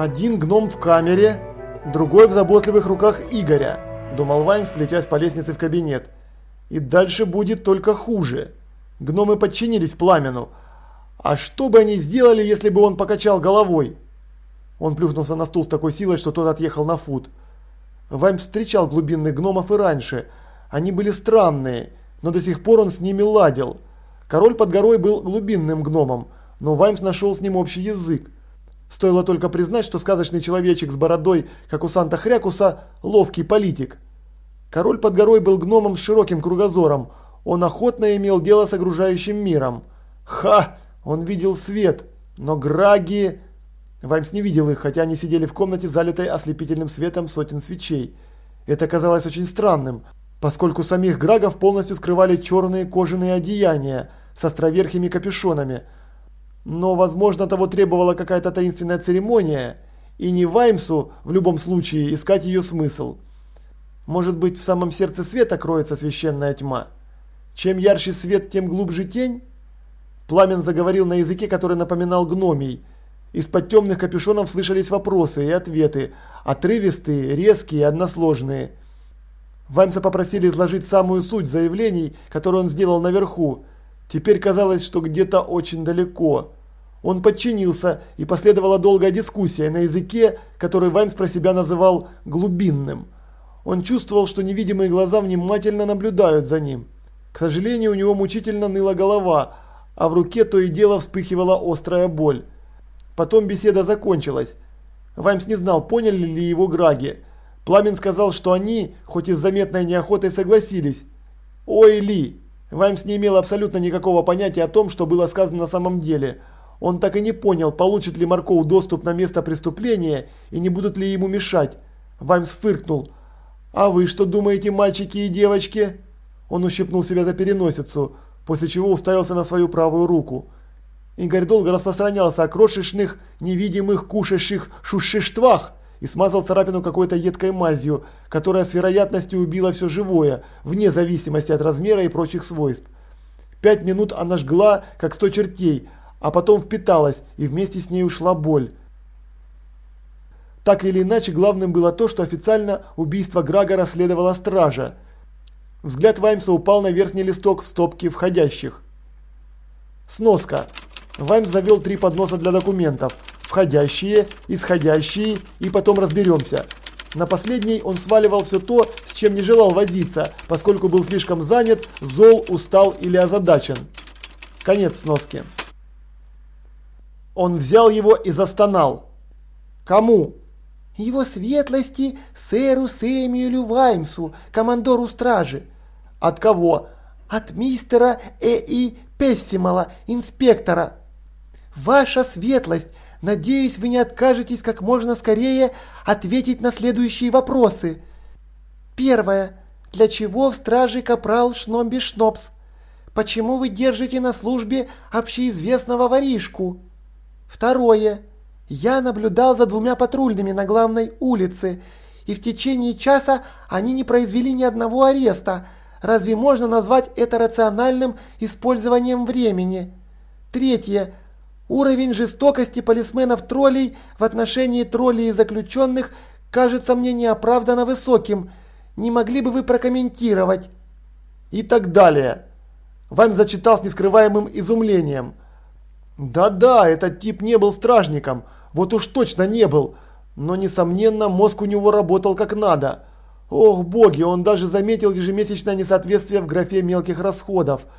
Один гном в камере, другой в заботливых руках Игоря, думал Вайн, сплетясь по лестнице в кабинет. И дальше будет только хуже. Гномы подчинились пламену. А что бы они сделали, если бы он покачал головой? Он плюхнулся на стул с такой силой, что тот отъехал на фут. Вайм встречал глубинных гномов и раньше. Они были странные, но до сих пор он с ними ладил. Король под горой был глубинным гномом, но Ваймс нашел с ним общий язык. Стоило только признать, что сказочный человечек с бородой, как у Санта-Хрякуса, ловкий политик. Король под горой был гномом с широким кругозором. Он охотно имел дело с окружающим миром. Ха! Он видел свет, но Граги... Ваймс не видел их, хотя они сидели в комнате, залитой ослепительным светом сотен свечей. Это казалось очень странным, поскольку самих Грагов полностью скрывали черные кожаные одеяния с островерхими капюшонами – но, возможно, того требовала какая-то таинственная церемония, и не Ваймсу в любом случае искать ее смысл. Может быть, в самом сердце света кроется священная тьма? Чем ярче свет, тем глубже тень? Пламен заговорил на языке, который напоминал гномий. Из-под темных капюшонов слышались вопросы и ответы, отрывистые, резкие и односложные. Ваймса попросили изложить самую суть заявлений, которые он сделал наверху, Теперь казалось, что где-то очень далеко. Он подчинился, и последовала долгая дискуссия на языке, который Ваймс про себя называл «глубинным». Он чувствовал, что невидимые глаза внимательно наблюдают за ним. К сожалению, у него мучительно ныла голова, а в руке то и дело вспыхивала острая боль. Потом беседа закончилась. Ваймс не знал, поняли ли его Граги. Пламен сказал, что они, хоть и с заметной неохотой, согласились. «Ой, Ли!» Ваймс не имел абсолютно никакого понятия о том, что было сказано на самом деле. Он так и не понял, получит ли Маркоу доступ на место преступления и не будут ли ему мешать. Ваймс фыркнул. «А вы что думаете, мальчики и девочки?» Он ущипнул себя за переносицу, после чего уставился на свою правую руку. Игорь долго распространялся о крошечных, невидимых, кушающих шушиштвах, и смазал царапину какой-то едкой мазью, которая с вероятностью убила все живое, вне зависимости от размера и прочих свойств. Пять минут она жгла, как сто чертей, а потом впиталась, и вместе с ней ушла боль. Так или иначе, главным было то, что официально убийство Грага расследовала стража. Взгляд Ваймса упал на верхний листок в стопке входящих. Сноска. Ваймс завел три подноса для документов – входящие, исходящие и потом разберемся. На последний он сваливал все то, с чем не желал возиться, поскольку был слишком занят, зол, устал или озадачен. Конец сноски. Он взял его и застонал. Кому? Его светлости сэру Сэмюэлю Ваймсу, командору стражи. От кого? От мистера Э.И. Пессимала, инспектора. Ваша светлость, Надеюсь, вы не откажетесь как можно скорее ответить на следующие вопросы. Первое. Для чего в страже капрал Шномби Шнопс? Почему вы держите на службе общеизвестного воришку? Второе. Я наблюдал за двумя патрульными на главной улице, и в течение часа они не произвели ни одного ареста. Разве можно назвать это рациональным использованием времени? Третье. Уровень жестокости полисменов-троллей в отношении троллей и заключенных кажется мне неоправданно высоким. Не могли бы вы прокомментировать?» И так далее. Вайм зачитал с нескрываемым изумлением. «Да-да, этот тип не был стражником, вот уж точно не был, но, несомненно, мозг у него работал как надо. Ох, боги, он даже заметил ежемесячное несоответствие в графе мелких расходов –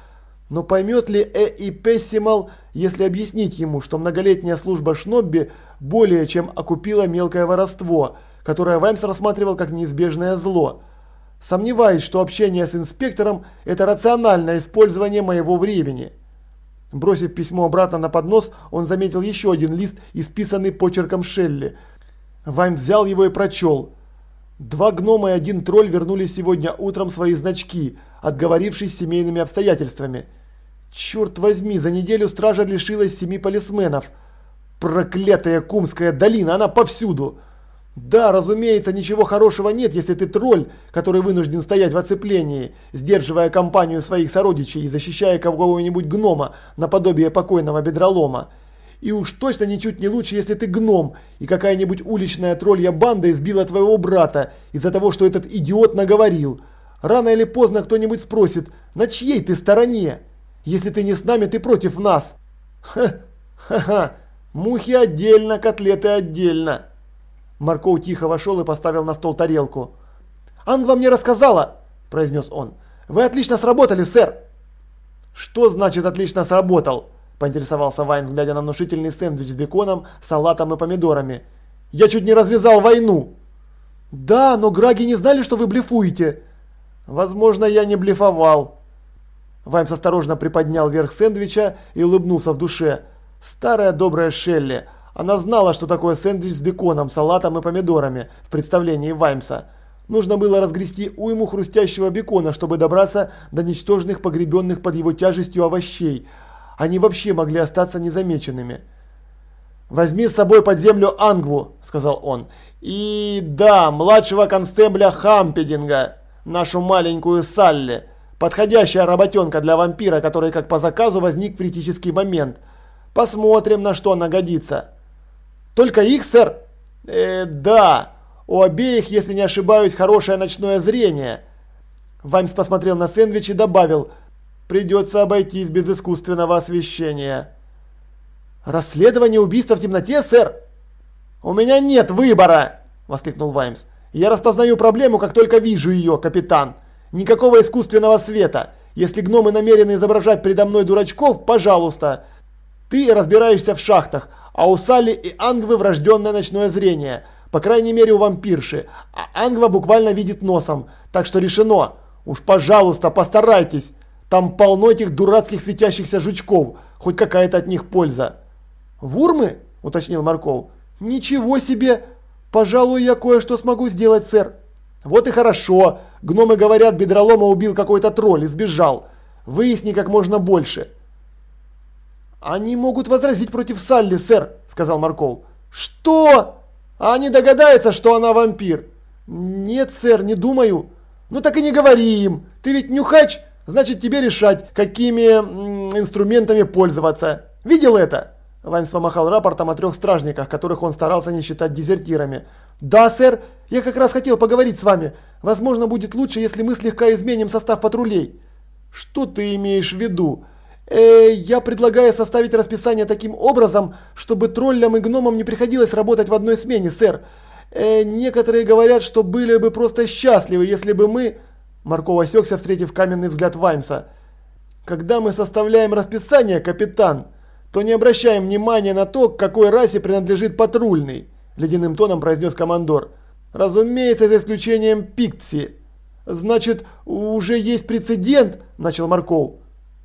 но поймет ли Э. и Пессимал, если объяснить ему, что многолетняя служба Шнобби более чем окупила мелкое воровство, которое Ваймс рассматривал как неизбежное зло? Сомневаюсь, что общение с инспектором – это рациональное использование моего времени. Бросив письмо обратно на поднос, он заметил еще один лист, исписанный почерком Шелли. Ваймс взял его и прочел. Два гнома и один тролль вернули сегодня утром свои значки, отговорившись семейными обстоятельствами – Черт возьми, за неделю стража лишилась семи полисменов. Проклятая Кумская долина, она повсюду. Да, разумеется, ничего хорошего нет, если ты тролль, который вынужден стоять в оцеплении, сдерживая компанию своих сородичей и защищая кого-нибудь гнома, наподобие покойного бедролома. И уж точно ничуть не лучше, если ты гном, и какая-нибудь уличная троллья банда избила твоего брата из-за того, что этот идиот наговорил. Рано или поздно кто-нибудь спросит, на чьей ты стороне? Если ты не с нами, ты против нас. Ха, ха-ха, мухи отдельно, котлеты отдельно. Марков тихо вошел и поставил на стол тарелку. «Ангва мне рассказала!» – произнес он. «Вы отлично сработали, сэр!» «Что значит отлично сработал?» – поинтересовался Вайн, глядя на внушительный сэндвич с беконом, салатом и помидорами. «Я чуть не развязал войну!» «Да, но граги не знали, что вы блефуете!» «Возможно, я не блефовал!» Ваймс осторожно приподнял верх сэндвича и улыбнулся в душе. «Старая добрая Шелли!» Она знала, что такое сэндвич с беконом, салатом и помидорами в представлении Ваймса. Нужно было разгрести уйму хрустящего бекона, чтобы добраться до ничтожных погребенных под его тяжестью овощей. Они вообще могли остаться незамеченными. «Возьми с собой под землю Ангву», – сказал он. «И да, младшего констебля Хампединга, нашу маленькую Салли. Подходящая работенка для вампира, который как по заказу возник в критический момент. Посмотрим, на что она годится». Только их, сэр? Э, да. У обеих, если не ошибаюсь, хорошее ночное зрение. Ваймс посмотрел на сэндвич и добавил, придется обойтись без искусственного освещения. Расследование убийства в темноте, сэр? У меня нет выбора, воскликнул Ваймс. Я распознаю проблему, как только вижу ее, капитан. Никакого искусственного света. Если гномы намерены изображать передо мной дурачков, пожалуйста. Ты разбираешься в шахтах, а у Салли и Ангвы врожденное ночное зрение. По крайней мере у вампирши. А Ангва буквально видит носом. Так что решено. Уж пожалуйста, постарайтесь. Там полно этих дурацких светящихся жучков. Хоть какая-то от них польза. Вурмы? Уточнил Марков. Ничего себе. Пожалуй, я кое-что смогу сделать, сэр. Вот и хорошо. Гномы говорят, бедролома убил какой-то тролль и сбежал. Выясни как можно больше. «Они могут возразить против Салли, сэр», – сказал Марков. «Что? А они догадаются, что она вампир?» «Нет, сэр, не думаю». «Ну так и не говори им. Ты ведь нюхач, значит тебе решать, какими инструментами пользоваться. Видел это?» Ваймс помахал рапортом о трех стражниках, которых он старался не считать дезертирами. «Да, сэр, я как раз хотел поговорить с вами. Возможно, будет лучше, если мы слегка изменим состав патрулей». «Что ты имеешь в виду?» Э, я предлагаю составить расписание таким образом, чтобы троллям и гномам не приходилось работать в одной смене, сэр. Э, некоторые говорят, что были бы просто счастливы, если бы мы... Марков осекся, встретив каменный взгляд Ваймса. Когда мы составляем расписание, капитан, то не обращаем внимания на то, к какой расе принадлежит патрульный, ледяным тоном произнес командор. Разумеется, за исключением Пиктси. Значит, уже есть прецедент, начал Марков.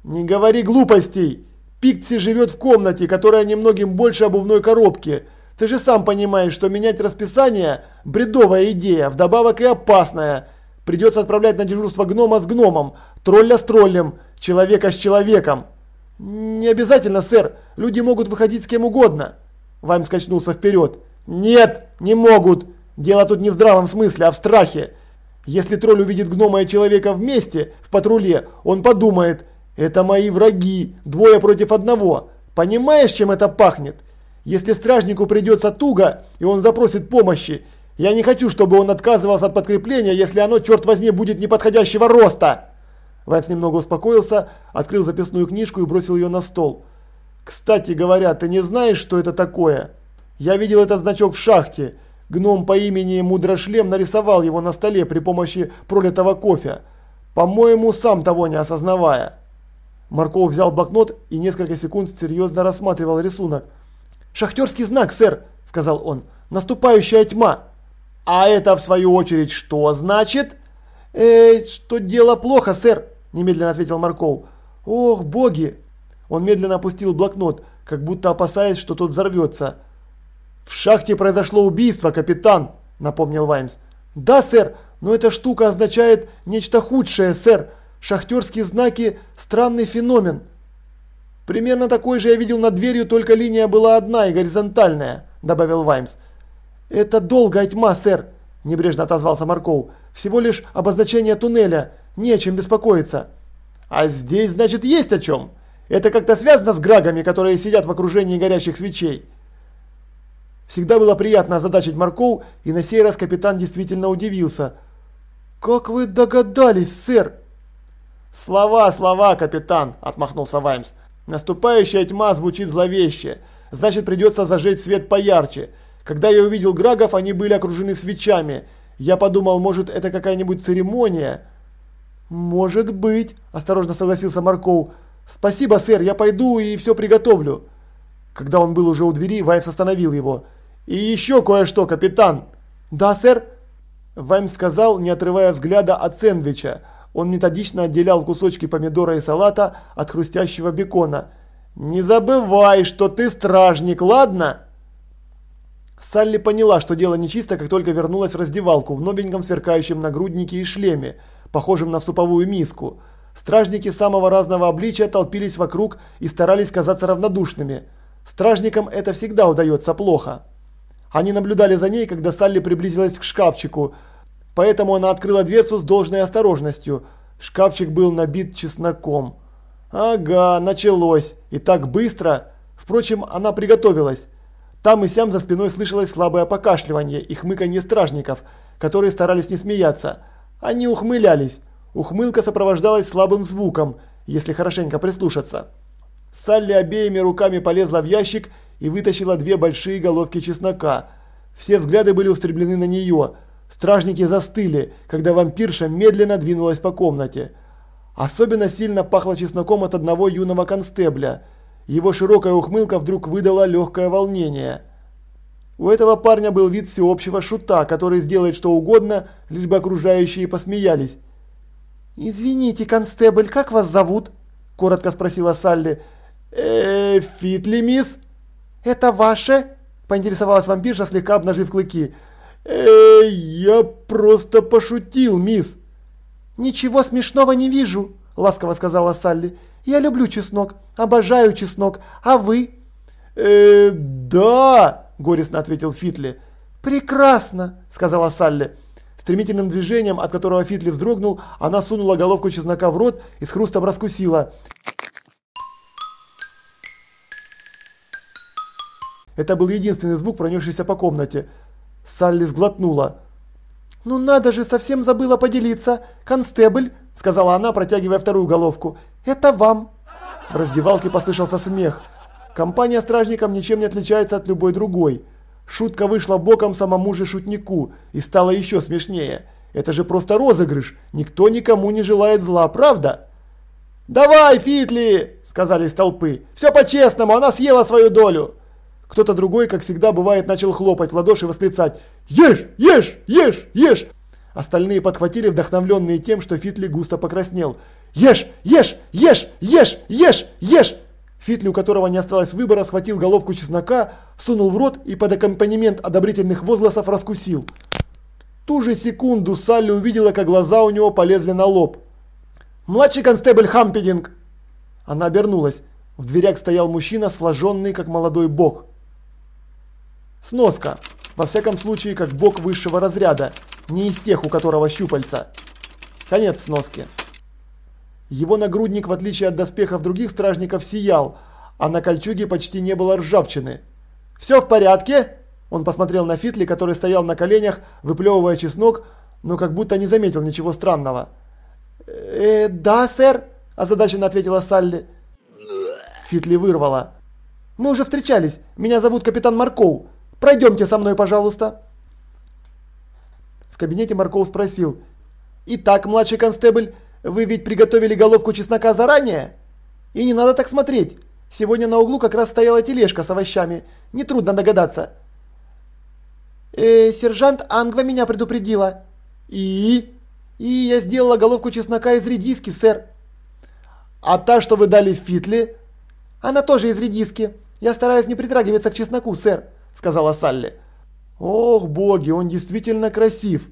«Не говори глупостей! Пикси живет в комнате, которая немногим больше обувной коробки. Ты же сам понимаешь, что менять расписание – бредовая идея, вдобавок и опасная. Придется отправлять на дежурство гнома с гномом, тролля с троллем, человека с человеком». «Не обязательно, сэр. Люди могут выходить с кем угодно». Вайм скачнулся вперед. «Нет, не могут. Дело тут не в здравом смысле, а в страхе. Если тролль увидит гнома и человека вместе, в патруле, он подумает – это мои враги, двое против одного. Понимаешь, чем это пахнет? Если стражнику придется туго, и он запросит помощи, я не хочу, чтобы он отказывался от подкрепления, если оно, черт возьми, будет неподходящего роста. Вайпс немного успокоился, открыл записную книжку и бросил ее на стол. Кстати говоря, ты не знаешь, что это такое? Я видел этот значок в шахте. Гном по имени Мудрошлем нарисовал его на столе при помощи пролитого кофе. По-моему, сам того не осознавая. Марков взял блокнот и несколько секунд серьезно рассматривал рисунок. «Шахтерский знак, сэр!» – сказал он. «Наступающая тьма!» «А это, в свою очередь, что значит?» «Э, что дело плохо, сэр!» – немедленно ответил Марков. «Ох, боги!» Он медленно опустил блокнот, как будто опасаясь, что тот взорвется. «В шахте произошло убийство, капитан!» – напомнил Ваймс. «Да, сэр, но эта штука означает нечто худшее, сэр!» Шахтерские знаки – странный феномен. Примерно такой же я видел над дверью, только линия была одна и горизонтальная, добавил Ваймс. «Это долгая тьма, сэр», – небрежно отозвался Марков. «Всего лишь обозначение туннеля. Не о чем беспокоиться». «А здесь, значит, есть о чем. Это как-то связано с грагами, которые сидят в окружении горящих свечей». Всегда было приятно озадачить Марков, и на сей раз капитан действительно удивился. «Как вы догадались, сэр?» «Слова, слова, капитан!» – отмахнулся Ваймс. «Наступающая тьма звучит зловеще. Значит, придется зажечь свет поярче. Когда я увидел Грагов, они были окружены свечами. Я подумал, может, это какая-нибудь церемония?» «Может быть», – осторожно согласился Марков. «Спасибо, сэр, я пойду и все приготовлю». Когда он был уже у двери, Ваймс остановил его. «И еще кое-что, капитан!» «Да, сэр?» Ваймс сказал, не отрывая взгляда от сэндвича. Он методично отделял кусочки помидора и салата от хрустящего бекона. «Не забывай, что ты стражник, ладно?» Салли поняла, что дело нечисто, как только вернулась в раздевалку в новеньком сверкающем нагруднике и шлеме, похожем на суповую миску. Стражники самого разного обличия толпились вокруг и старались казаться равнодушными. Стражникам это всегда удается плохо. Они наблюдали за ней, когда Салли приблизилась к шкафчику, поэтому она открыла дверцу с должной осторожностью. Шкафчик был набит чесноком. Ага, началось. И так быстро. Впрочем, она приготовилась. Там и сям за спиной слышалось слабое покашливание и хмыканье стражников, которые старались не смеяться. Они ухмылялись. Ухмылка сопровождалась слабым звуком, если хорошенько прислушаться. Салли обеими руками полезла в ящик и вытащила две большие головки чеснока. Все взгляды были устремлены на нее. Стражники застыли, когда вампирша медленно двинулась по комнате. Особенно сильно пахло чесноком от одного юного констебля. Его широкая ухмылка вдруг выдала легкое волнение. У этого парня был вид всеобщего шута, который сделает что угодно, лишь бы окружающие посмеялись. «Извините, констебль, как вас зовут?» – коротко спросила Салли. «Э, Фитли, мисс?» «Это ваше?» – поинтересовалась вампирша, слегка обнажив клыки. «Э, я просто пошутил, мисс». «Ничего смешного не вижу», – ласково сказала Салли. «Я люблю чеснок, обожаю чеснок, а вы?» «Э, да», – горестно ответил Фитли. «Прекрасно», – сказала Салли. Стремительным движением, от которого Фитли вздрогнул, она сунула головку чеснока в рот и с хрустом раскусила. Это был единственный звук, пронесшийся по комнате. Салли сглотнула. «Ну надо же, совсем забыла поделиться. Констебль», — сказала она, протягивая вторую головку. «Это вам». В раздевалке послышался смех. Компания стражникам ничем не отличается от любой другой. Шутка вышла боком самому же шутнику и стала еще смешнее. Это же просто розыгрыш. Никто никому не желает зла, правда? «Давай, Фитли!» – сказали из толпы. «Все по-честному, она съела свою долю!» Кто-то другой, как всегда бывает, начал хлопать в ладоши и восклицать «Ешь! Ешь! Ешь! Ешь!» Остальные подхватили, вдохновленные тем, что Фитли густо покраснел. «Ешь! Ешь! Ешь! Ешь! Ешь! Ешь!» Фитли, у которого не осталось выбора, схватил головку чеснока, сунул в рот и под аккомпанемент одобрительных возгласов раскусил. ту же секунду Салли увидела, как глаза у него полезли на лоб. «Младший констебль Хампединг!» Она обернулась. В дверях стоял мужчина, сложенный, как молодой бог. Сноска. Во всяком случае, как бог высшего разряда, не из тех, у которого щупальца. Конец сноски. Его нагрудник, в отличие от доспехов других стражников, сиял, а на кольчуге почти не было ржавчины. «Все в порядке?» Он посмотрел на Фитли, который стоял на коленях, выплевывая чеснок, но как будто не заметил ничего странного. «Э, да, сэр», – озадаченно ответила Салли. Фитли вырвала. «Мы уже встречались. Меня зовут капитан Маркоу. Пройдемте со мной, пожалуйста. В кабинете Марков спросил. Итак, младший констебль, вы ведь приготовили головку чеснока заранее? И не надо так смотреть. Сегодня на углу как раз стояла тележка с овощами. Нетрудно догадаться. Э, сержант Ангва меня предупредила. И? И я сделала головку чеснока из редиски, сэр. А та, что вы дали фитле? Она тоже из редиски. Я стараюсь не притрагиваться к чесноку, сэр сказала Салли. Ох, боги, он действительно красив.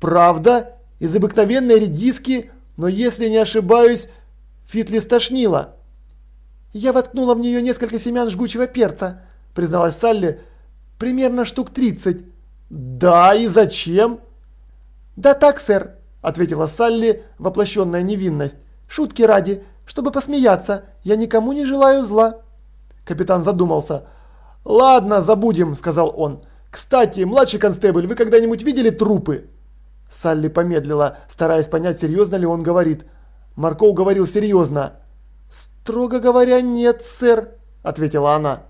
Правда? Из обыкновенной редиски, но если не ошибаюсь, Фитли стошнило. Я воткнула в нее несколько семян жгучего перца, призналась Салли. Примерно штук 30. Да, и зачем? Да так, сэр, ответила Салли, воплощенная невинность. Шутки ради, чтобы посмеяться. Я никому не желаю зла. Капитан задумался. «Ладно, забудем», – сказал он. «Кстати, младший констебль, вы когда-нибудь видели трупы?» Салли помедлила, стараясь понять, серьезно ли он говорит. Маркоу говорил серьезно. «Строго говоря, нет, сэр», – ответила она.